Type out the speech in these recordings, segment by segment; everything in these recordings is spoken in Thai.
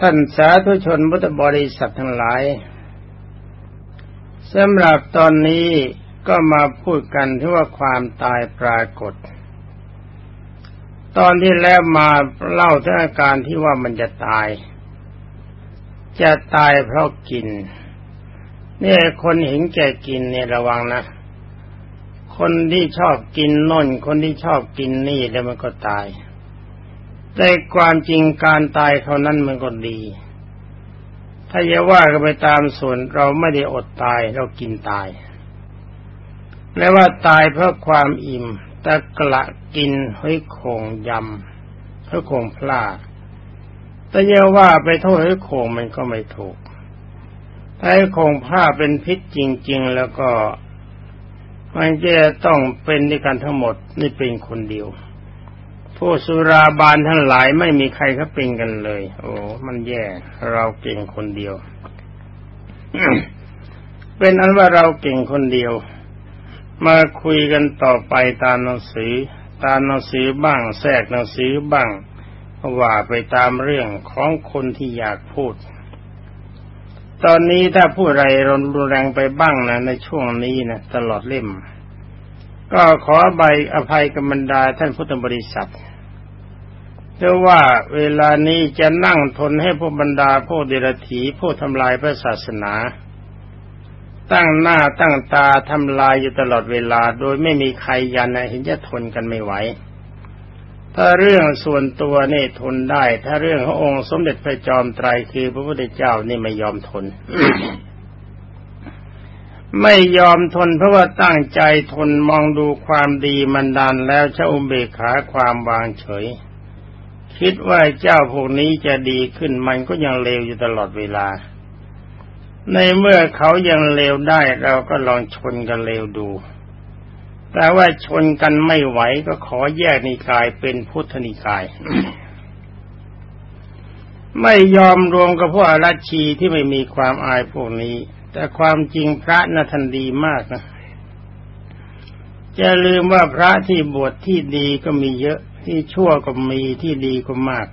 ท่านสาธุชนพุทธบริษัททั้งหลายสำหรับตอนนี้ก็มาพูดกันที่ว่าความตายปรากฏ ตอนที่แล้วมาเล่าถึงอาการที่ว่ามันจะตาย จะตายเพราะกินเนี่ยคนเห็นแก่กินเนี่ยระวังนะ คนที่ชอบกินน่น คนที่ชอบกินนี่แล้วมันก็ตาย แต่ความจริงการตายเขานั้นมันก็ดี ถ้าจะว่ากันไปตามส่วนเราไม่ได้อดตายเรากินตายแล้ว่าตายเพราะความอิ่มตะกละกินห้อยโขงยำห้อยโขงพลาแต่เยาว่าไปโทษห้อยโขงมันก็ไม่ถูกถ้าคงผ้าเป็นพิษจริง ๆ แล้วก็มันจะต้องเป็นด้วยกันทั้งหมดนี่เป็นคนเดียว ผู้สุราบานทั้งหลายไม่มีใครเขาเป็นกันเลย โอ้ มันแย่ เราเก่งคนเดียว เป็นอันว่าเราเก่งคนเดียว มาคุยกันต่อไปตามหนังสือ ตามหนังสือบ้าง แทรกหนังสือบ้าง ว่าไปตามเรื่องของคนที่อยากพูด ตอนนี้ถ้าผู้ไรรนรุนแรงไปบ้างนะในช่วงนี้นะตลอดเล่ม ก็ขอใบอภัยกับบรรดาท่านพุทธบริษัท เพราะว่าเวลานี้จะนั่งทนให้พวกบรรดาพวกเดรัจฉีพวกทำลายพระศาสนา ตั้งหน้าตั้งตาทำลายอยู่ตลอดเวลา โดยไม่มีใครยันนะเห็นจะทนกันไม่ไหวถ้าเรื่องส่วนตัวนี่ทนได้ ถ้าเรื่องขององค์สมเด็จพระจอมไตรคือพระพุทธเจ้านี่ไม่ยอมทน ไม่ยอมทนเพราะว่าตั้งใจทนมองดูความดีมันดานแล้วชะอุเบกขาความวางเฉย คิดว่าเจ้าพวกนี้จะดีขึ้นมันก็ยังเลวอยู่ตลอดเวลา ในเมื่อเขายังเลวได้เราก็ลองชนกันเลวดู แต่ว่าชนกันไม่ไหวก็ขอแยกนิกายเป็นพุทธนิกาย ไม่ยอมรวมกับพวกอรัชีที่ไม่มีความอายพวกนี้ แต่ความจริงพระนะทันดีมากนะจะลืมว่าพระที่บวชที่ดีก็มีเยอะ ที่ชั่วก็มีที่ดีก็มาก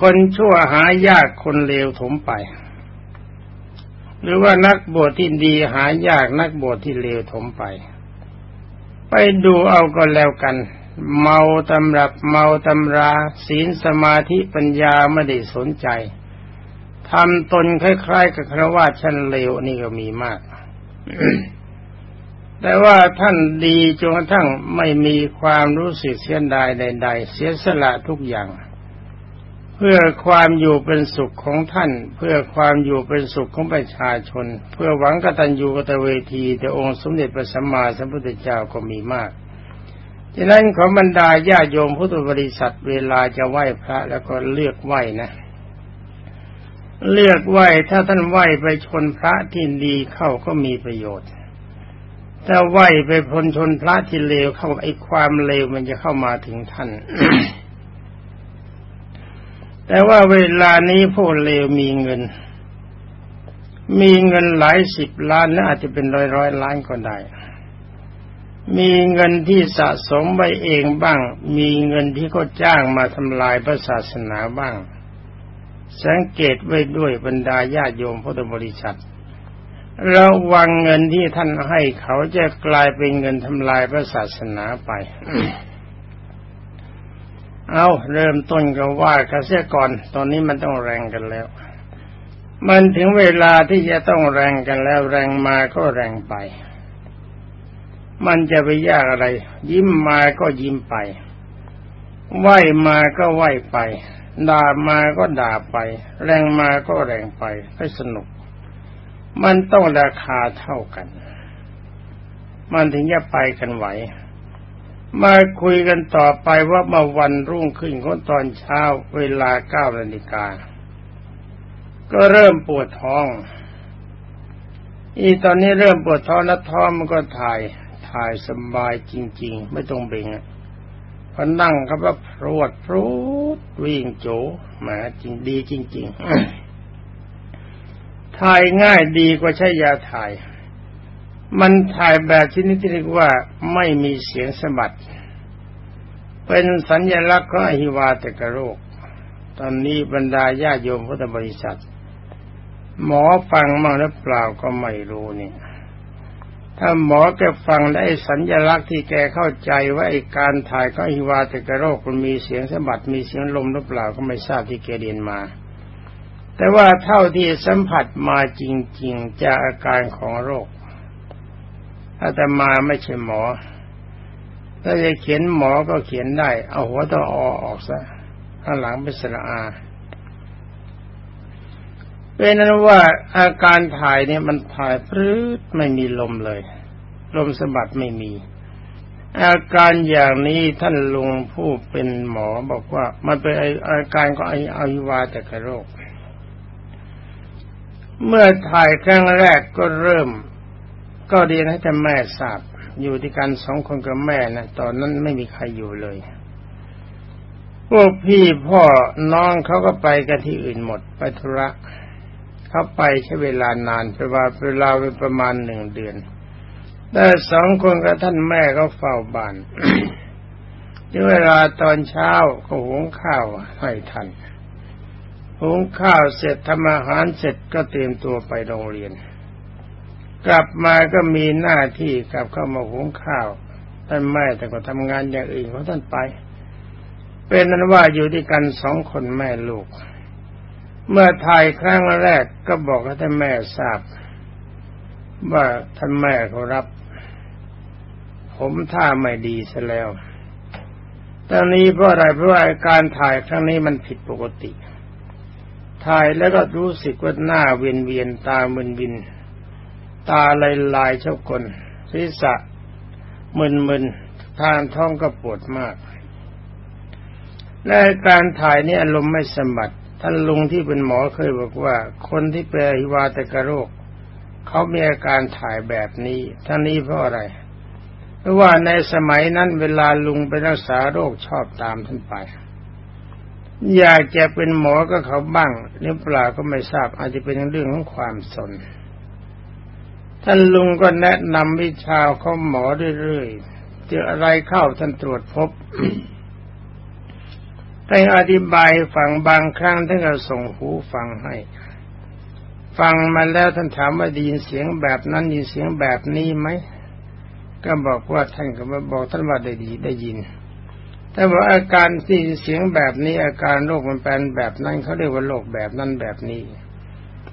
คนชั่วหายากคนเลวถมไป หรือว่านักบวชที่ดีหายากนักบวชที่เลวถมไป ไปดูเอาก็แล้วกัน เมาตำรับเมาตำรา ศีลสมาธิปัญญาไม่ได้สนใจทำตนคล้ายๆกับครวาชั้นเลวนี่ก็มีมาก แต่ว่าท่านดีจนกระทั่งไม่มีความรู้สึกเสียดายใด ๆ เสียสละทุกอย่าง เพื่อความอยู่เป็นสุขของท่าน เพื่อความอยู่เป็นสุขของประชาชน เพื่อหวังกตัญญูกตเวทีแต่องค์สมเด็จพระสัมมาสัมพุทธเจ้าก็มีมากฉะนั้นขอบรรดาญาโยมพุทธบริษัทเวลาจะไหว้พระแล้วก็เลือกไหว้นะเลือกไหว้ถ้าท่านไหว้ไปชนพระที่ดีเข้าก็มีประโยชน์ ถ้าไหวไปพลชนพระที่เลวเข้าไอ้ความเลวมันจะเข้ามาถึงท่าน แต่ว่าเวลานี้ผู้เลวมีเงิน มีเงินหลายสิบล้านและอาจจะเป็นร้อยร้อยล้านก็ได้ มีเงินที่สะสมไว้เองบ้าง มีเงินที่เขาจ้างมาทำลายพระศาสนาบ้าง สังเกตไว้ด้วยบรรดาญาโยมพุทธบริษัท ระวังเงินที่ท่านให้เขาจะกลายเป็นเงินทำลายพระศาสนาไป เอาเริ่มต้นก็ว่ากันเสียก่อน ตอนนี้มันต้องแรงกันแล้ว มันถึงเวลาที่จะต้องแรงกันแล้ว แรงมาก็แรงไป มันจะไปยากอะไร ยิ้มมาก็ยิ้มไป ไหวมาก็ไหวไป ด่ามาก็ด่าไป แรงมาก็แรงไปให้สนุก มันต้องราคาเท่ากัน มันถึงจะไปกันไหว มาคุยกันต่อไปว่ามาวันรุ่งขึ้นของตอนเช้าเวลาเก้านาฬิกา ก็เริ่มปวดท้อง อีตอนนี้เริ่มปวดท้องแล้วท้องมันก็ถ่าย ถ่ายสบายจริง ๆ ไม่ต้องเบ่งพอนั่งก็ว่าพรวดพรูดวิ่งโจมาจริงดีจริง ๆ ถ่ายง่ายดีกว่าใช้ยาถ่าย มันถ่ายแบบชนิดที่เรียกว่าไม่มีเสียงสะบัด เป็นสัญญลักษณ์ของอหิวาตกโรค ตอนนี้บรรดาญาโยมพุทธบริษัท หมอฟังมั่งหรือเปล่าก็ไม่รู้เนี่ยถ้าหมอแกฟังได้สัญญลักษณ์ที่แกเข้าใจว่าไอการถ่ายก็อิวาตกโรคมันมีเสียงสะบัดมีเสียงลมหรือเปล่าก็ไม่ทราบที่แกเรียนมา แต่ว่าเท่าที่สัมผัสมาจริง ๆจากอาการของโรคอาตมาไม่ใช่หมอ ถ้าจะเขียนหมอก็เขียนได้ เอาหัวตัวอออกซะข้างหลังเป็นสระอาเป็นนั้นว่าอาการถ่ายเนี่ยมันถ่ายพรื้ดไม่มีลมเลย ลมสะบัดไม่มี อาการอย่างนี้ท่านลุงผู้เป็นหมอบอกว่า มันเป็นอาการก็ไออวิวาตกโรค เมื่อถ่ายครั้งแรกก็เริ่ม ก็เรียนให้แต่แม่ทราบอยู่ที่กันสองคนกับแม่นะตอนนั้นไม่มีใครอยู่เลย พวกพี่พ่อน้องเขาก็ไปกันที่อื่นหมดไปธุระเขาไปใช้เวลานานไปว่าเวลาเป็นประมาณหนึ่งเดือนแต่สองคนกับท่านแม่ก็เฝ้าบ้านถึงเวลาตอนเช้าก็หุงข้าวให้ทัน หุงข้าวเสร็จทำอาหารเสร็จก็เตรียมตัวไปโรงเรียน กลับมาก็มีหน้าที่กลับเข้ามาหุงข้าวท่านแม่แต่ก็ทำงานอย่างอื่นของท่านไป เป็นนั้นว่าอยู่ด้วยกันสองคนแม่ลูก เมื่อถ่ายครั้งแรกก็บอกให้ท่านแม่ทราบ ว่าท่านแม่เขารับ ผมท่าไม่ดีซะแล้วตอนนี้เพราะอะไรเพราะว่าการถ่ายครั้งนี้มันผิดปกติ ถ่ายแล้วก็รู้สึกว่าหน้าเวียนเวียนตามึนวิน ตาลายลายชอบคนศีรษะมึนๆทางท้องก็ปวดมาก และการถ่ายนี่อารมณ์ไม่สมบัติท่านลุงที่เป็นหมอเคยบอกว่า คนที่เป็นอหิวาตกโรคเขามีอาการถ่ายแบบนี้ท่านี้เพราะอะไร เพราะว่าในสมัยนั้นเวลาลุงไปรักษาโรคชอบตามท่านไป อยากจะเป็นหมอก็เขาบ้างหรือเปล่าก็ไม่ทราบอาจจะเป็นเรื่องของความสน ท่านลุงก็แนะนำวิชาเขาหมอเรื่อยๆเจออะไรเข้าท่านตรวจพบท่านอธิบายฟังบางครั้งท่านก็ส่งหูฟังให้ ฟังมาแล้วท่านถามว่าได้ยินเสียงแบบนั้นยินเสียงแบบนี้ไหมก็บอกว่าท่านก็มาบอกท่านว่าได้ดีได้ยิน แต่ว่าอาการที่เสียงแบบนี้ อาการโรคมันเป็นแบบนั้นเขาเรียกว่าโรคแบบนั้นแบบนี้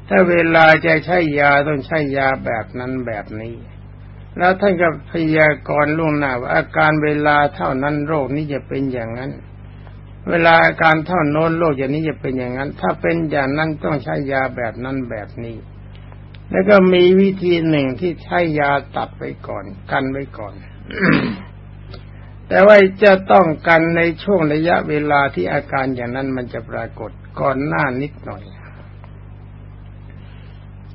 ถ้าเวลาจะใช้ยาต้องใช้ยาแบบนั้นแบบนี้ แล้วท่านก็พยากรณ์ล่วงหน้าว่าอาการเวลาเท่านั้นโรคนี้จะเป็นอย่างนั้น เวลาอาการเท่าโน้นโรคอย่างนี้จะเป็นอย่างนั้น ถ้าเป็นอย่างนั้นต้องใช้ยาแบบนั้นแบบนี้ แล้วก็มีวิธีหนึ่งที่ใช้ยาตัดไปก่อน กันไว้ก่อน แต่ว่าจะต้องกันในช่วงระยะเวลาที่อาการอย่างนั้นมันจะปรากฏก่อนหน้านิดหน่อย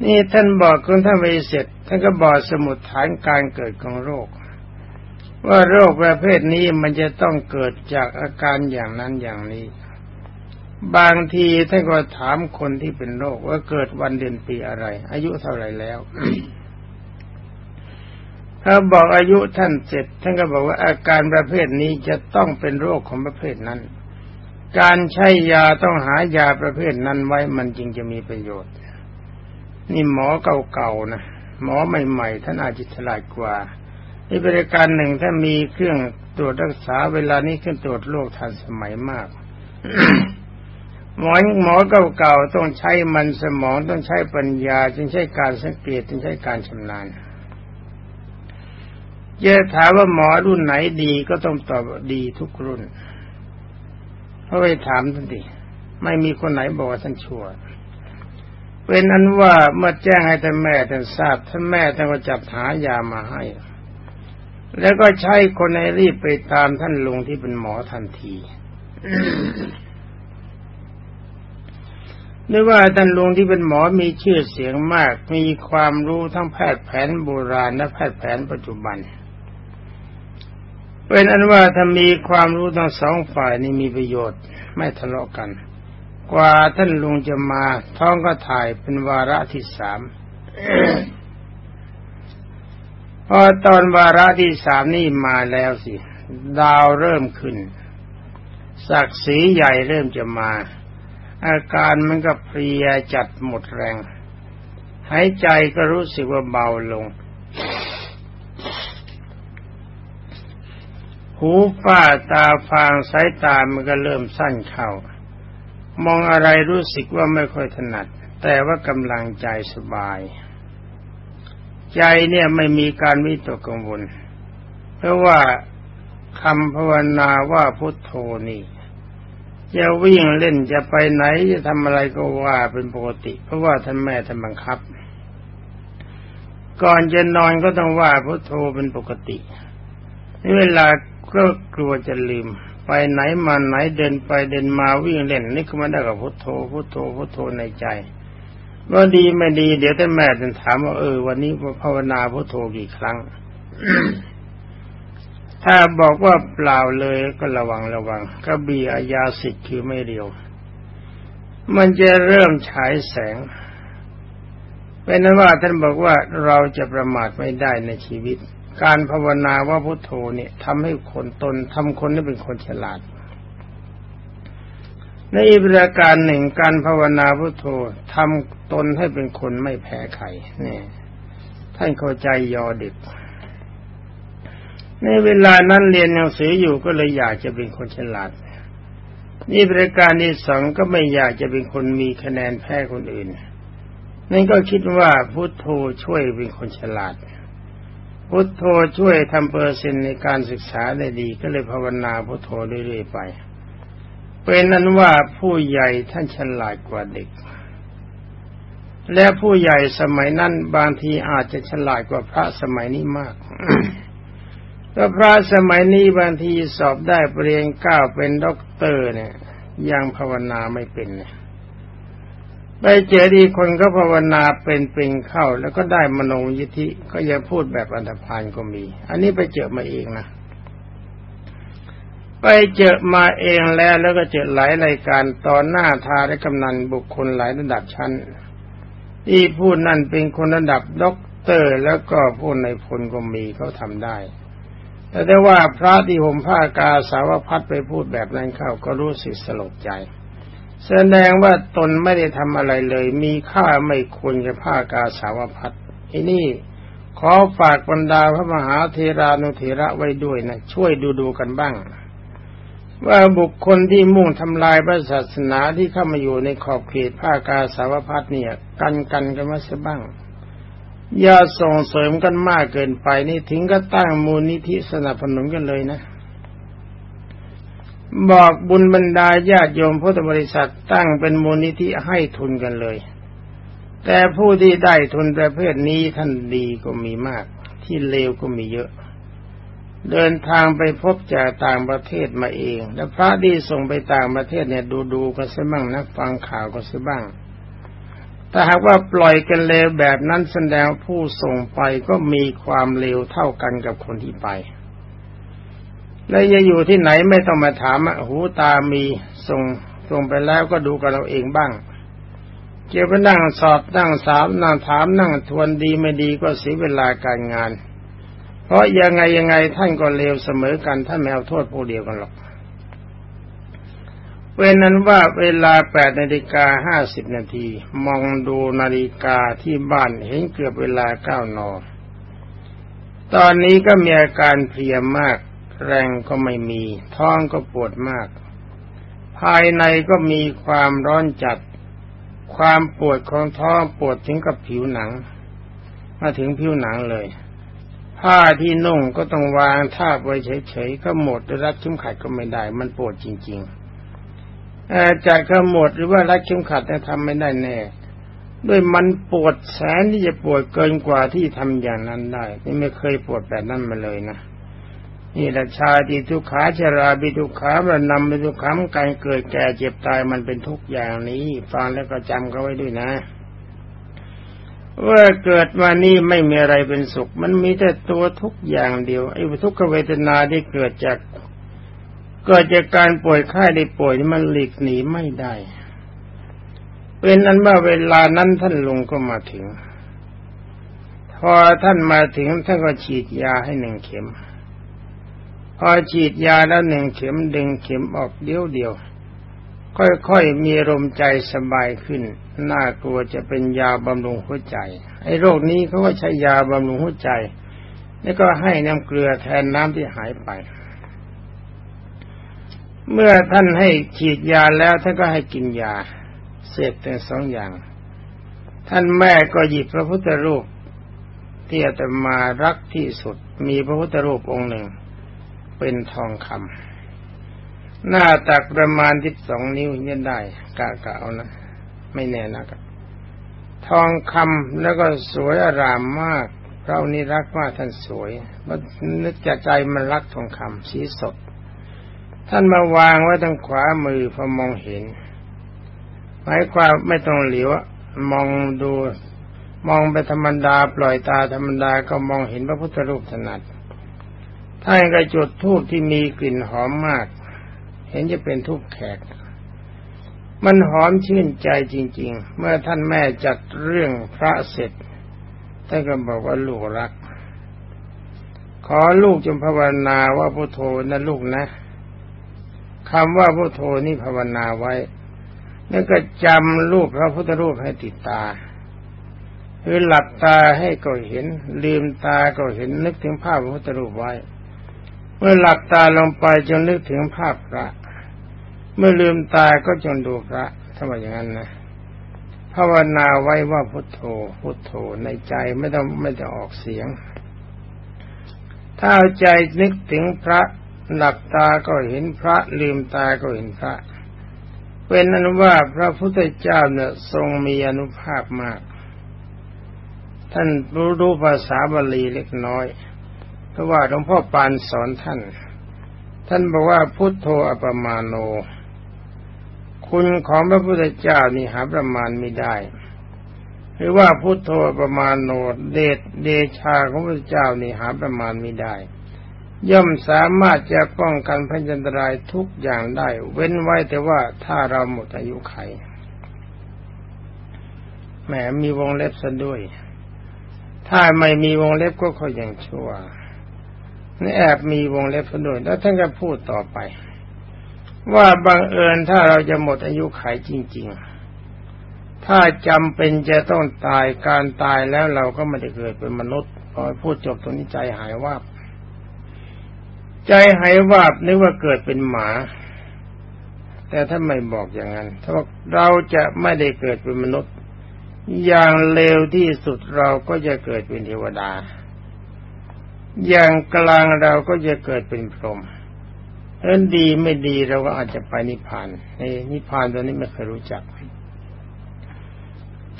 นี่ท่านบอกคุณท่านไปเสร็จท่านก็บอกสมุดฐานการเกิดของโรค ว่าโรคประเภทนี้มันจะต้องเกิดจากอาการอย่างนั้นอย่างนี้ บางทีท่านก็ถามคนที่เป็นโรคว่าเกิดวันเดือนปีอะไร อายุเท่าไหร่แล้ว ถ้าบอกอายุท่านเสร็จท่านก็บอกว่าอาการประเภทนี้จะต้องเป็นโรคของประเภทนั้น การใช้ยาต้องหายาประเภทนั้นไว้มันจึงจะมีประโยชน์ นี่หมอเก่าๆนะหมอใหม่ๆท่านอาจจะฉลาดกว่านี่บริการหนึ่งถ้ามีเครื่องตรวจรักษาเวลานี้เครื่องตรวจโรคทันสมัยมากหมอหมอเก่าๆต้องใช้มันสมองต้องใช้ปัญญา จึงใช้การสังเกตจึงใช้การชำนาญ จะถามว่าหมอรุ่นไหนดีก็ต้องตอบดีทุกรุ่น เพราะไปถามท่านดิไม่มีคนไหนบอกว่าท่านชั่วเป็นอันว่าเมื่อแจ้งให้ท่านแม่ท่านทราบท่านแม่ท่านก็จับหายามาให้ แล้วก็ใช้คนในรีบไปตามท่านลุงที่เป็นหมอทันทีนึกว่าท่านลุงที่เป็นหมอมีชื่อเสียงมาก มีความรู้ทั้งแพทย์แผนโบราณและแพทย์แผนปัจจุบัน เป็นอันว่าถ้ามีความรู้ทั้งสองฝ่ายนี่มีประโยชน์ไม่ทะเลาะกัน กว่าท่านลุงจะมาท้องก็ถ่ายเป็นวาระที่สามพอตอนวาระที่สามนี่มาแล้วสิ ดาวเริ่มขึ้น ศักดิ์ศรีใหญ่เริ่มจะมา อาการมันก็เพลียจัดหมดแรง หายใจก็รู้สึกว่าเบาลง หูฝ้าตาฟางสายตามันก็เริ่มสั้นเข้ามองอะไรรู้สึกว่าไม่ค่อยถนัด แต่ว่ากำลังใจสบาย ใจเนี่ยไม่มีการวิตกกังวล เพราะว่าคำภาวนาว่าพุทโธนี่จะวิ่งเล่นจะไปไหนจะทำอะไรก็ว่าเป็นปกติ เพราะว่าท่านแม่ท่านบังคับ ก่อนจะนอนก็ต้องว่าพุทโธเป็นปกติเวลา ก็กลัวจะลืม ไปไหนมาไหนเดินไปเดินมาวิ่งเล่นนี่ก็ไม่ได้กับพุทโธพุทโธพุทโธในใจ ว่าดีไม่ดี เดี๋ยวท่แม่จะถามว่าเออ วันนี้ภาวนาพุทโธกี่ครั้ง ถ้าบอกว่าเปล่าเลยก็ระวังระวังกระบี่อายาสิทธิ์คือไม่เรียว มันจะเริ่มฉายแสงเป็นนั้นว่าท่านบอกว่าเราจะประมาทไม่ได้ในชีวิต การภาวนาว่าพุทโธเนี่ยทำให้คนตนทำคนให้เป็นคนฉลาด ในอีกประการหนึ่งการภาวนาพุทโธทำตนให้เป็นคนไม่แพ้ใครเนี่ยท่านเข้าใจยอเด็กในเวลานั้นเรียนหนังสืออยู่ก็เลยอยากจะเป็นคนฉลาด นี่บริการที่สองก็ไม่อยากจะเป็นคนมีคะแนนแพ้คนอื่น นั่นก็คิดว่าพุทโธช่วยเป็นคนฉลาด พุทโธช่วยทำเปอร์เซ็นต์ในการศึกษาได้ดี ก็เลยภาวนาพุทโธเรื่อยๆไป เป็นนั้นว่าผู้ใหญ่ท่านฉลาดกว่าเด็ก และผู้ใหญ่สมัยนั้นบางทีอาจจะฉลาดกว่าพระสมัยนี้มากก็พระสมัยนี้บางทีสอบได้ปรริญญาเก้าเป็นด็อกเตอร์เนี่ย ยังภาวนาไม่เป็นเนี่ย ไปเจอดีคนก็ภาวนาเป็นเป็นเข้า แล้วก็ได้มโนยิธิก็ยังพูดแบบอันธพาลก็มี อันนี้ไปเจอมาเองนะไปเจอมาเองแล้วแล้วก็เจอหลายรายการตอนหน้าทาและกำนันบุคคลหลายระดับชั้นที่พูดนั่นเป็นคนระดับด็อกเตอร์แล้วก็พูดในพลก็มีเขาทำได้ แต่ได้ว่าพระที่ห่มผ้ากาสาวพัดไปพูดแบบนั้นเข้าก็รู้สึกสลดใจ แสดงว่าตนไม่ได้ทำอะไรเลย มีค่าไม่ควรกับผ้ากาสาวพัดอ้นี่ขอฝากบรรดาพระมหาเทรานุเทระไว้ด้วยนะ ช่วยดูดูกันบ้าง ว่าบุคคลที่มุ่งทำลายพระศาสนาที่เข้ามาอยู่ในขอบเขตผ้ากาสาวพัดเนี่ย กันกันกันมาสับ้างอย่าส่งเสริมกันมากเกินไปนี่ถึงก็ตั้งมูลนิธิสนับสนุนกันเลยนะ บอกบุญบรรดาญาติโยมพุทธบริษัทตั้งเป็นมูลนิธิให้ทุนกันเลย แต่ผู้ที่ได้ทุนประเภทนี้ท่านดีก็มีมาก ที่เลวก็มีเยอะ เดินทางไปพบจากต่างประเทศมาเอง แล้วพระที่ส่งไปต่างประเทศเนี่ยดูดูก็ซะบ้างนะฟังข่าวก็ซะบ้างถ้าหากว่าปล่อยกันเลวแบบนั้นแสดงผู้ส่งไปก็มีความเลวเท่ากันกับคนที่ไป และจะอยู่ที่ไหนไม่ต้องมาถามหูตามีส่งส่งไปแล้วก็ดูกันเราเองบ้าง เกี่ยวกับนั่งสอบนั่งสามนั่งถามนั่งทวนดีไม่ดีก็เสียเวลาการงาน เพราะยังไงยังไงท่านก็เลวเสมอกันท่านไม่เอาโทษผู้เดียวกันหรอกเว้นนั้นว่าเวลาแปดนาฬิกาห้าสิบนาทีมองดูนาฬิกาที่บ้านเห็นเกือบเวลาเก้านอตอนนี้ก็มีอาการเพลียมาก แรงก็ไม่มี ท้องก็ปวดมาก ภายในก็มีความร้อนจัด ความปวดของท้องปวดถึงกับผิวหนัง มาถึงผิวหนังเลย ผ้าที่นุ่งก็ต้องวางท่าไว้เฉยๆก็หมดรัดชุมขัดก็ไม่ได้ มันปวดจริงๆจะขมวดหรือว่ารัดเข็มขัดเนี่ยทำไม่ได้แน่ด้วยมันปวดแสนที่จะปวดเกินกว่าที่ทำอย่างนั้นได้ นี่ไม่เคยปวดแบบนั้นมาเลยนะ นี่แหละชาติทุกขาชราบิทุกขาระนำบิทุกขามการเกิดแก่เจ็บตายมันเป็นทุกอย่างนี้ ฟังแล้วก็จำเขาไว้ด้วยนะว่าเกิดมานี่ไม่มีอะไรเป็นสุข มันมีแต่ตัวทุกอย่างเดียวไอ้ทุกขเวทนาที่เกิดจาก เกิดจากการป่วยไข้ได้ป่วยมันหลีกหนีไม่ได้ เป็นนั้นว่าเวลานั้นท่านลุงก็มาถึง พอท่านมาถึงท่านก็ฉีดยาให้หนึ่งเข็ม พอฉีดยาแล้วหนึ่งเข็มดึงเข็มออกเดียวเดียว ค่อยๆมีลมใจสบายขึ้น น่ากลัวจะเป็นยาบำรุงหัวใจ ไอ้โรคนี้เขาก็ใช้ยาบำรุงหัวใจ แล้วก็ให้น้ำเกลือแทนน้ำที่หายไป เมื่อท่านให้ฉีดยาแล้วท่านก็ให้กินยา เสพแต่สองอย่าง ท่านแม่ก็หยิบพระพุทธรูปที่อาตมารักที่สุด มีพระพุทธรูปองค์หนึ่ง เป็นทองคำหน้าตักประมาณที่สองนิ้วยันได้กะกะเอานะ ไม่แน่นะครับทองคำแล้วก็สวยอารามมากเรานี่รักมากท่านสวยมันนึกจะใจมันรักทองคำสีสด ท่านมาวางไว้ทางขวามือพอมองเห็นหมายความไม่ต้องเหลียวมองดูมองไปธรรมดา ปล่อยตาธรรมดาก็มองเห็นพระพุทธรูปถนัด ท่านก็จุดทูบที่มีกลิ่นหอมมาก เห็นจะเป็นทูบแขก มันหอมชื่นใจจริง ๆ เมื่อท่านแม่จัดเรื่องพระเสร็จท่านก็บอกว่าลูกรัก ขอลูกจงภาวนาว่าพุทโธนะลูกนะคำว่าพุทโธนี่ภาวนาไว้ แล้วก็จำรูปพระพุทธรูปให้ติดตาคือหลับตาให้ก็เห็น ลืมตาก็เห็นนึกถึงภาพพระพุทธรูปไว้ เมื่อหลับตาลงไปจนนึกถึงภาพพระ เมื่อลืมตาก็จนดูพระถ้าว่าอย่างนั้นนะภาวนาไว้ว่าพุทโธ พุทโธในใจไม่ต้องไม่ต้องออกเสียง ถ้าเอาใจนึกถึงพระหลับตาก็เห็นพระ ลืมตาก็เห็นพระเป็นอนุว่าพระพุทธเจ้าเนี่ยทรงมีอนุภาพมาก ท่านรู้รู้ภาษาบาลีเล็กน้อย ราะว่าหลวงพ่อปานสอนท่าน ท่านบอกว่าพุทโธอปมาโน คุณของพระพุทธเจ้านี่หาประมาณไม่ได้หรือว่าพุทโธประมาณโนเดชเดชาของพระเจ้านี่หาประมาณไม่ได้ ย่อมสามารถจะป้องกันพยันตรายทุกอย่างได้ เว้นไว้แต่ว่าถ้าเราหมดอายุไขแหมมีวงเล็บซะด้วย ถ้าไม่มีวงเล็บก็ค่อยยังชั่ว นี่แอบมีวงเล็บซะด้วยแล้วท่านก็พูดต่อไป ว่าบังเอิญถ้าเราจะหมดอายุขัยจริง ๆ ถ้าจำเป็นจะต้องตายการตายแล้วเราก็ไม่ได้เกิดเป็นมนุษย์พอพูดจบตรงนี้ใจหายว่าใจหายวาบนึกว่าเกิดเป็นหมา แต่ถ้าไม่บอกอย่างนั้นถ้าเราจะไม่ได้เกิดเป็นมนุษย์ อย่างเลวที่สุดเราก็จะเกิดเป็นเทวดา อย่างกลางเราก็จะเกิดเป็นพรหมเอินดีไม่ดีเราก็อาจจะไปนิพพานในนิพพานตัวนี้ไม่เคยรู้จัก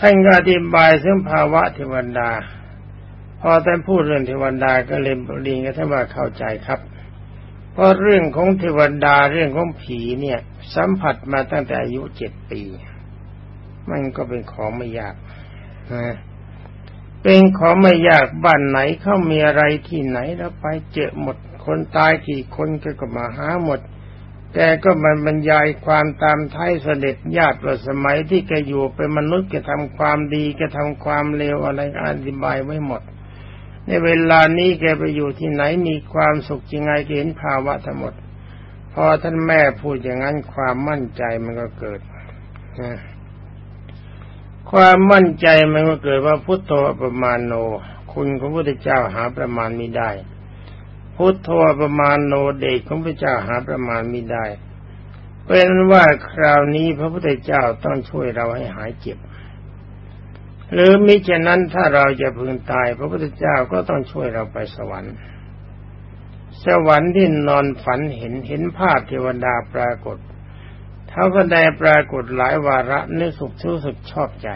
ท่านก็อธิบายเรื่งภาวะเทวดา พอท่านพูดเรื่องเทวดาก็เลยลิงก็ท่านว่าเข้าใจครับ เพราะเรื่องของเทวดาเรื่องของผีเนี่ย สัมผัสมาตั้งแต่อายุเจ็ดปี มันก็เป็นของไม่ยากนะ เป็นของไม่ยากบ้านไหนเขามีอะไรที่ไหนแล้วไปเจอหมด คนตายกี่คนก็มาหาหมด แกก็มันบรรยายความตามท้ายเสด็จญาติว่าสมัยที่แกอยู่เป็นมนุษย์แกทำความดีแกทำความเลวอะไรอธิบายไว้หมด ในเวลานี้แกไปอยู่ที่ไหนมีความสุขยังไงเห็นภาวะทั้งหมด พอท่านแม่พูดอย่างนั้นความมั่นใจมันก็เกิดนะ ความมั่นใจมันก็เกิดว่าพุทโธประมาณโน คุณของพระพุทธเจ้าหาประมาณม่ได้ พุทโธประมาณโนเดชของพระเจ้าหาประมาณม่ได้ เป็นว่าคราวนี้พระพุทธเจ้าต้องช่วยเราให้หายเจ็บ หรือมิฉะนั้นถ้าเราจะพึงตาย พระพุทธเจ้าก็ต้องช่วยเราไปสวรรค์สวรรค์ที่นอนฝันเห็นเห็นภาพเทวดาปรากฏ เขาก็ได้ปรากฏหลายวาระนึกสุขทุสุขชอบใจ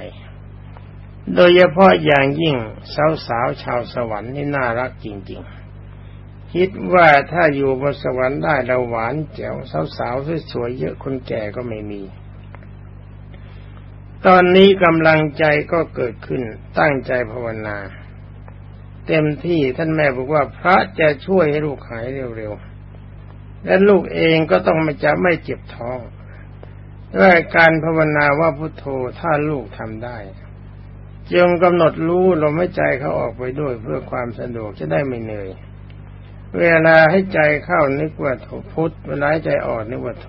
โดยเฉพาะอย่างยิ่งสาวสาวชาวสวรรค์นี่น่ารักจริง ๆ คิดว่าถ้าอยู่บนสวรรค์ได้เราหวานแจ๋วสาวสาวสวยๆเยอะคนแก่ก็ไม่มี ตอนนี้กำลังใจก็เกิดขึ้นตั้งใจภาวนา เต็มที่ท่านแม่บอกว่าพระจะช่วยให้ลูกหายเร็วๆและลูกเองก็ต้องไม่จะไม่เจ็บท้อง ด้วยการภาวนาว่าพุทโธถ้าลูกทำได้จงกำหนดรู้ลมหายใจเขาออกไปด้วยเพื่อความสะดวกจะได้ไม่เหนื่อย เวลาให้ใจเข้านึกว่าโธพุทเวลาใจออกนึกว่าโธ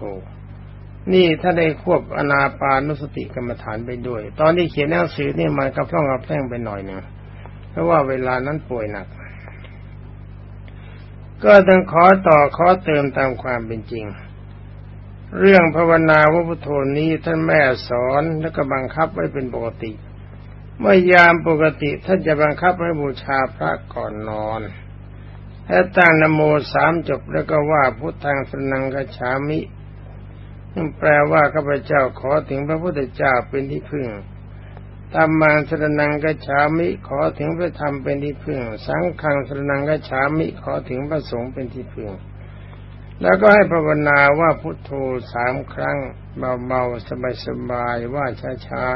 นี่ถ้าได้ควบอนาปานุสติกรรมฐานไปด้วย ตอนที่เขียนหนังสือนี่มันกระพร่องกระแพร่งไปหน่อยหนึ่งเพราะว่าเวลานั้นป่วยหนัก ก็ต้องขอต่อขอเติมตามความเป็นจริง เรื่องภาวนาวัพุทโธนี้ท่านแม่สอนแล้วก็บังคับไว้เป็นปกติ เมื่อยามปกติท่านจะบังคับให้บูชาพระก่อนนอนและตั้งนโมสามจบแล้วก็ว่าพุทธังสนังกฉามินั่นแปลว่าข้าพเจ้าขอถึงพระพุทธเจ้าเป็นที่พึ่งธรรมังสนังกฉามิ ขอถึงพระธรรมเป็นที่พึ่ง สังฆังสนังกฉามิ ขอถึงพระสงฆ์เป็นที่พึ่ง แล้วก็ให้ภาวนาว่าพุทโธสามครั้ง เบาๆสบายๆว่าช้า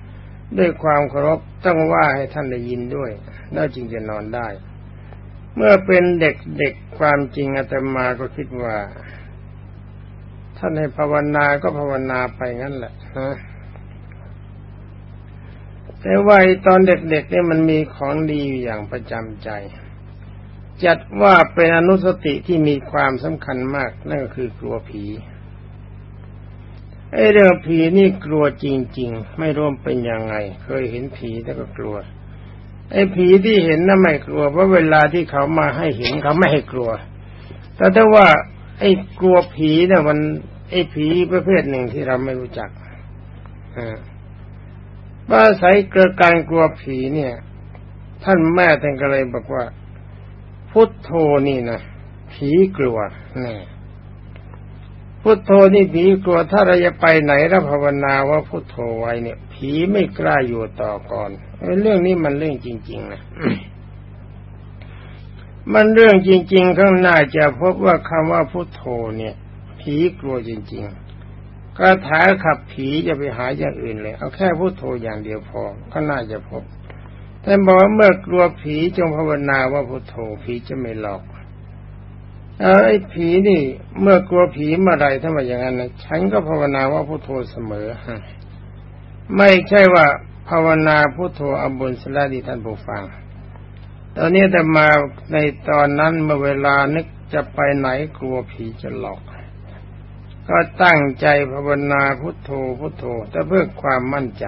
ๆ ด้วยความเคารพต้องว่าให้ท่านได้ยินด้วย แล้วจึงจะนอนได้ เมื่อเป็นเด็กๆความจริงอาตมาก็คิดว่า ท่านให้ภาวนาก็ภาวนาไปงั้นแหละนะแต่ว่าตอนเด็กๆเนี่ยมันมีของดีอยู่อย่างประจำใจ จัดว่าเป็นอนุสติที่มีความสำคัญมาก นั่นก็คือกลัวผีไอ้เรื่องผีนี่กลัวจริง ๆ ไม่ร่วมเป็นยังไง เคยเห็นผีแต่ก็กลัว ไอ้ผีที่เห็นน่ะไม่กลัวเพราะเวลาที่เขามาให้เห็นเขาไม่ให้กลัว แต่ถ้าว่า ไอ้กลัวผีเนี่ยมัน ไอ้ผีประเภทหนึ่งที่เราไม่รู้จักอ่าว่าใส่เกิดการกลัวผีเนี่ย ท่านแม่ท่านก็เลยบอกว่า พุทโธนี่นะผีกลัวนี่พุทโธนี่ผีกลัวถ้าเราจะไปไหนแล้วภาวนาว่าพุทโธไว้เนี่ย ผีไม่กล้าอยู่ต่อก่อนเรื่องนี้มันเรื่องจริง ๆ นะมันเรื่องจริง ๆ ข้างหน้าจะพบว่าคำว่าพุทโธเนี่ย ผีกลัวจริงๆคาถาขับผีจะไปหาอย่างอื่นเลย เอาแค่พุทโธอย่างเดียวพอก็น่าจะพบ แต่บอกว่าเมื่อกลัวผีจงภาวนาว่าพุทโธผีจะไม่หลอกเออไอ้ผีนี่ เมื่อกลัวผีเมื่อไรถ้ามาอย่างนั้นนะฉันก็ภาวนาว่าพุทโธเสมอฮไม่ใช่ว่าภาวนาพุทโธอบุญสละดีท่านผู้ฟัง ตอนนี้แต่มาในตอนนั้นเมื่อเวลานึกจะไปไหนกลัวผีจะหลอก ก็ตั้งใจภาวนาพุทโธพุทโธแต่เพื่อความมั่นใจ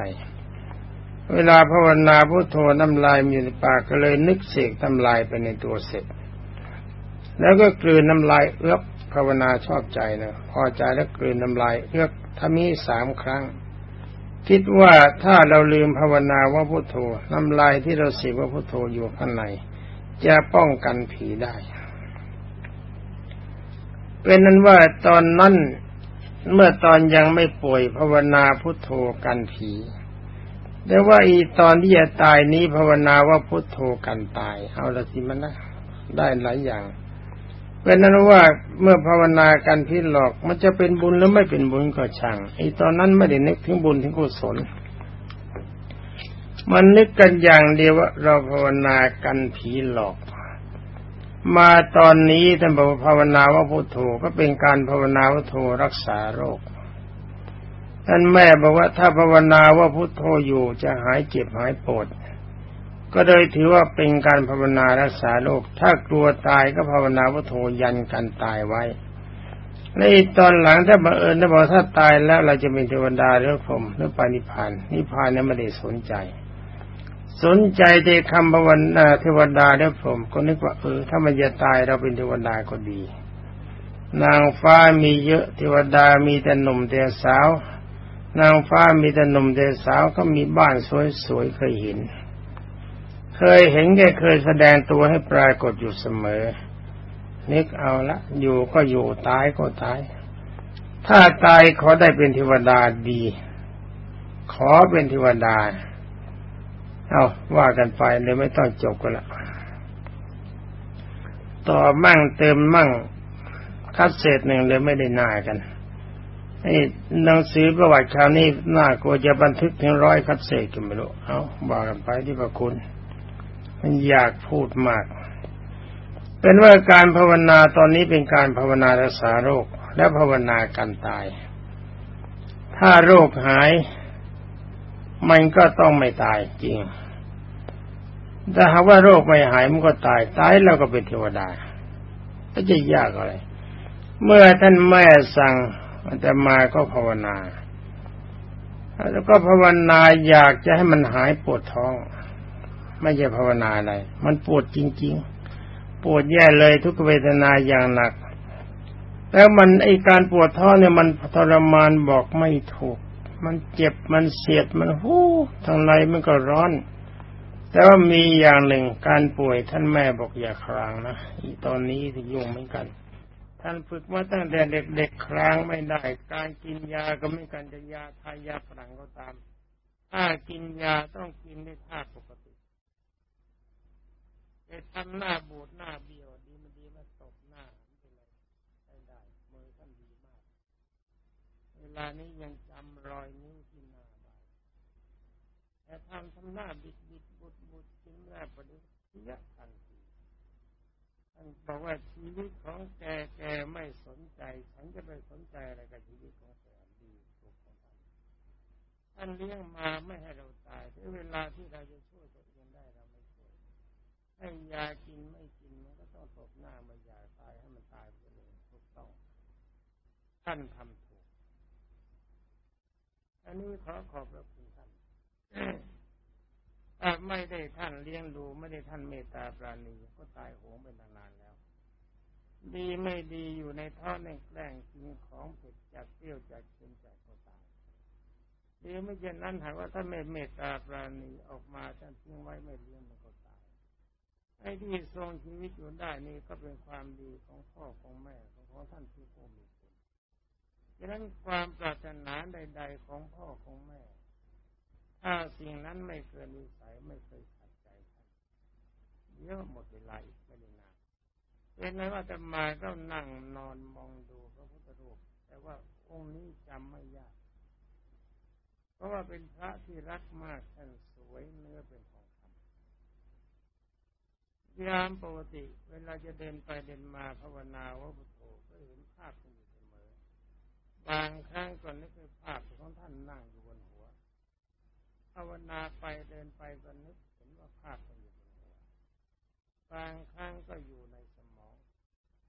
เวลาภาวนาพุทโธน้ำลายมีในปากก็เลยนึกเสกน้ำลายไปในตัวเสร็จ แล้วก็กลืนน้ำลายเอื้อภาวนาชอบใจนะพอใจแล้วกลืนน้ำลายเอื้อถ้ามีสามครั้ง คิดว่าถ้าเราลืมภาวนาว่าพุทโธน้ำลายที่เราเสียว่าพุทโธอยู่ข้างในจะป้องกันผีได้เป็นนั้นว่าตอนนั้นเมื่อตอนยังไม่ป่วยภาวนาพุทโธกันผี แต่ว่าอีตอนที่จะตายนี้ภาวนาว่าพุทโธกันตาย เอาละสิมันนะได้หลายอย่างเป็นนั้นว่าเมื่อภาวนากันพิหลอก มันจะเป็นบุญหรือไม่เป็นบุญก็ช่างไอ้ตอนนั้นไม่ได้นึกถึงบุญถึงกุศล มันนึกกันอย่างเดียวว่าเราภาวนากันผีหลอก มาตอนนี้ท่านบอกภาวนาว่าพุทโธก็เป็นการภาวนาว่าโธรักษาโรค ท่านแม่บอกว่าถ้าภาวนาว่าพุทโธอยู่จะหายเจ็บหายปวดก็โดยถือว่าเป็นการภาวนารักษาโรคถ้ากลัวตายก็ภาวนาพุทโธยันกันตายไว้ในตอนหลังถ้าบังเอิญถ้าบอกถ้าตายแล้วเราจะเป็นเทวดาหรือพรหมหรือปานิพานนิพานนั้นไม่ได้สนใจ สนใจในคำภาวนาเทวดาหรือพรหมก็นึกว่าเออ ถ้ามันจะตายเราเป็นเทวดาก็ดี นางฟ้ามีเยอะเทวดามีแต่หนุ่มแต่สาว นางฟ้ามีแต่หนุ่มแต่สาวก็มีบ้านสวยๆเคยเห็น เคยเห็นแกเคยแสดงตัวให้ปรากฏอยู่เสมอ นึกเอาละ อยู่ก็อยู่ตายก็ตาย ถ้าตายขอได้เป็นเทวดาดี ขอเป็นเทวดา เอาว่ากันไปเลยไม่ต้องจบกันละต่อมั่งเติมมั่งคัดเศษหนึ่งเลยไม่ได้น่ากัน หนังสือประวัติคราวนี้น่ากลัวจะบันทึกถึงร้อยคัดเศษกันไม่รู้เอาว่ากันไปที่พระคุณ มันอยากพูดมาก เป็นว่าการภาวนาตอนนี้เป็นการภาวนารักษาโรค และภาวนาการตาย ถ้าโรคหาย มันก็ต้องไม่ตายจริง แต่หากว่าโรคไม่หายมันก็ตาย ตายแล้วก็เป็นเทวดาก็จะยากอะไร เมื่อท่านแม่สั่ง อาตมาก็ภาวนา แล้วก็ภาวนาอยากจะให้มันหายปวดท้อง ไม่ใช่ภาวนาอะไร มันปวดจริง ๆ ปวดแย่เลยทุกเวทนาอย่างหนัก แล้วมันไอการปวดท้องเนี่ยมันทรมานบอกไม่ถูก มันเจ็บมันเสียดมันหู้ทางในมันก็ร้อน แต่ว่ามีอย่างหนึ่งการป่วยท่านแม่บอกอย่าครางนะตอนนี้ถึงยุ่งเหมือนกัน ท่านฝึกมาตั้งแต่เด็กๆครางไม่ได้ การกินยาก็ไม่กันจะยาทายาฝรั่งก็ตาม ถ้ากินยาต้องกินในท่าปกติจะทำหน้าบูดหน้าเบี้ยวดีมันดีมาตบหน้าไม่เป็นไรได้ได้มือท่านดีมาก เวลานี้ยังจำรอยนิ้วที่หน้าได้แต่ทำทำหน้าบิดบิดบุดบุดกินหน้าประเดี๋ยวยักทันท่านบอกว่าชีวิตของแกแกไม่สนใจ ฉันจะไปสนใจอะไรกับชีวิตของแกดีถูกของท่านท่านเลี้ยงมาไม่ให้เราตายแต่เวลาที่เราจะช่วยตัวเองได้เราไม่ช่วยให้ยากินไม่กินมันก็ต้องตกหน้ามันยาตายให้มันตายไปเองถูกต้อง ท่านทำถูก อันนี้ขอขอบพระคุณท่าน ไม่ได้ท่านเลี้ยงดูไม่ได้ท่านเมตตาปราณีก็ตายโหงไปนานแล้ว ดีไม่ดีอยู่ในท่อในแกล้งกินของเผ็ดจากเปรี้ยวจากเค็มจากก็ตายดีไม่เช่นนั้นหากว่าท่านไม่เมตตาปราณีออกมาท่านทิ้งไว้ไม่เลี้ยงมันก็ตายไอ้ที่ทรงชีวิตอยู่ได้นี่ก็เป็นความดีของพ่อของแม่ของของท่านที่ผู้มีคุณดังนั้นความปรารถนาใด ๆ ของพ่อของแม่ ถ้าสิ่งนั้นไม่เกินวิสัยไม่เคยขัดใจท่านเยอะหมดเวลาอีกไม่ได้นานเป็นไงว่าจะมาก็นั่งนอนมองดูพระพุทธรูปแต่ว่าองค์นี้จำไม่ยาก เพราะว่าเป็นพระที่รักมากท่านสวยเนื้อเป็นของคำยามปกติ เวลาจะเดินไปเดินมาภาวนาว่าพุทโธก็เห็นภาพอยู่เสมอบางครั้งก็นึกถึงภาพของท่านนั่งอยู่ ภาวนาไปเดินไปก็นึกเห็นว่าภาพมันอยู่บนหัวบางครั้งก็อยู่ในสมอง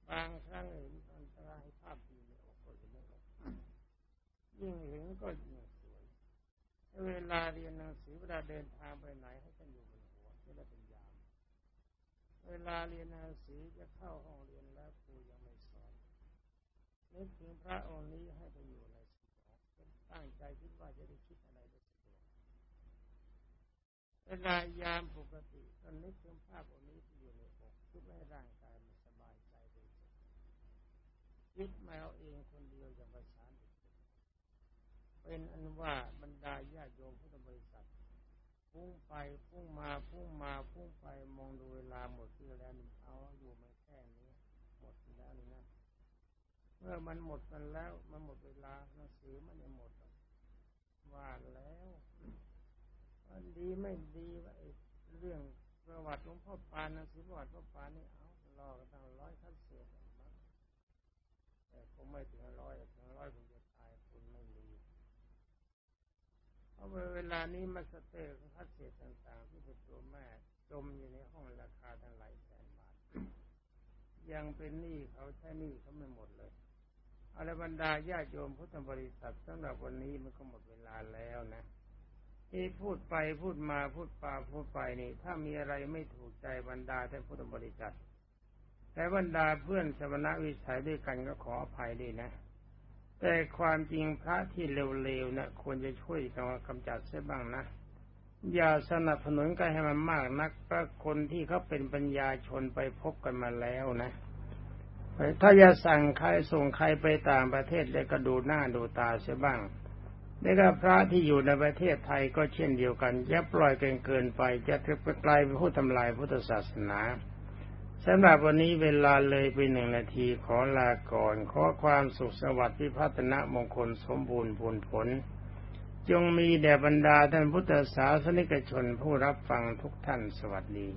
บางครั้งเห็นอันตรายภาพอยู่ในอกก็อยู่ในอกยิ่งเห็นก็ยิ่งสวยเวลาเรียนหนังสือเวลาเดินทางไปไหนให้ท่านอยู่บนหัวจะได้เป็นยาม เวลาเรียนหนังสือจะเข้าห้องเรียนแล้วครูยังไม่สอนนึกถึงพระองค์นี้ให้ไปอยู่ในสมองตั้งใจคิดว่าจะได้คิดอะไร เวลายามปกติก็นึกถึงภาพอันนี้ที่อยู่ในอกเพื่อให้ร่างกายมันสบายใจดยสุดคิดมาเอาเองคนเดียวอย่างประสานเป็นอันว่าบรรดาญาโยมพุทธบริษัทพุ่งไปพุ่งมาพุ่งมาพุ่งไปมองดูเวลาหมดที่แล้วเอาอยู่ไม่แค่นี้หมดแล้วนี่นะเมื่อมันหมดกันแล้ว มันหมดเวลาหนังสือมันยังหมดว่าแล้ว มันดีไม่ดีว่าเรื่องประวัติหลวงพ่อปานนะสิประวัติหลวงพ่อปานนี่เอารอกันตั้งร้อยขั้นเศษบ้างแต่คงไม่ถึงร้อยถึงร้อยคุณจะตายคุณไม่มีเพราะเวลานี้มาสเตอร์ขั้นเศษต่างๆที่เป็นตัวแม่จมอยู่ในห้องราคาตั้งหลายแสนบาท ยังเป็นหนี้เขาใช้หนี้เขาไม่หมดเลยอรบรรดาญาโยมพุทธบริษัทสำหรับวันนี้มันก็หมดเวลาแล้วนะ ที่พูดไปพูดมาพูดปาพูดไปนี่ ถ้ามีอะไรไม่ถูกใจบรรดาท่านพุทธบริษัทแต่บรรดาเพื่อนสมณวิสัยด้วยกันก็ขออภัยด้วยนะ แต่ความจริงพระที่เร็วๆนะควรจะช่วยกันกำจัดเสียบ้างนะ อย่าสนับสนุนกันให้มันมากนักก็คนที่เขาเป็นปัญญาชนไปพบกันมาแล้วนะถ้าจะสั่งใครส่งใครไปต่างประเทศเลยก็ดูหน้าดูตาเสียบ้าง นี่ก็พระที่อยู่ในประเทศไทยก็เช่นเดียวกันอย่าปล่อยเกินเกินไปจะไปกลายเป็นผู้ทำลายพุทธศาสนาสำหรับวันนี้เวลาเลยไปหนึ่งนาทีขอลาก่อน ขอความสุขสวัสดิ์ที่พัฒนามงคลสมบูรณ์ผลผล จงมีแด่บรรดาท่านพุทธศาสนิกชนผู้รับฟังทุกท่านสวัสดี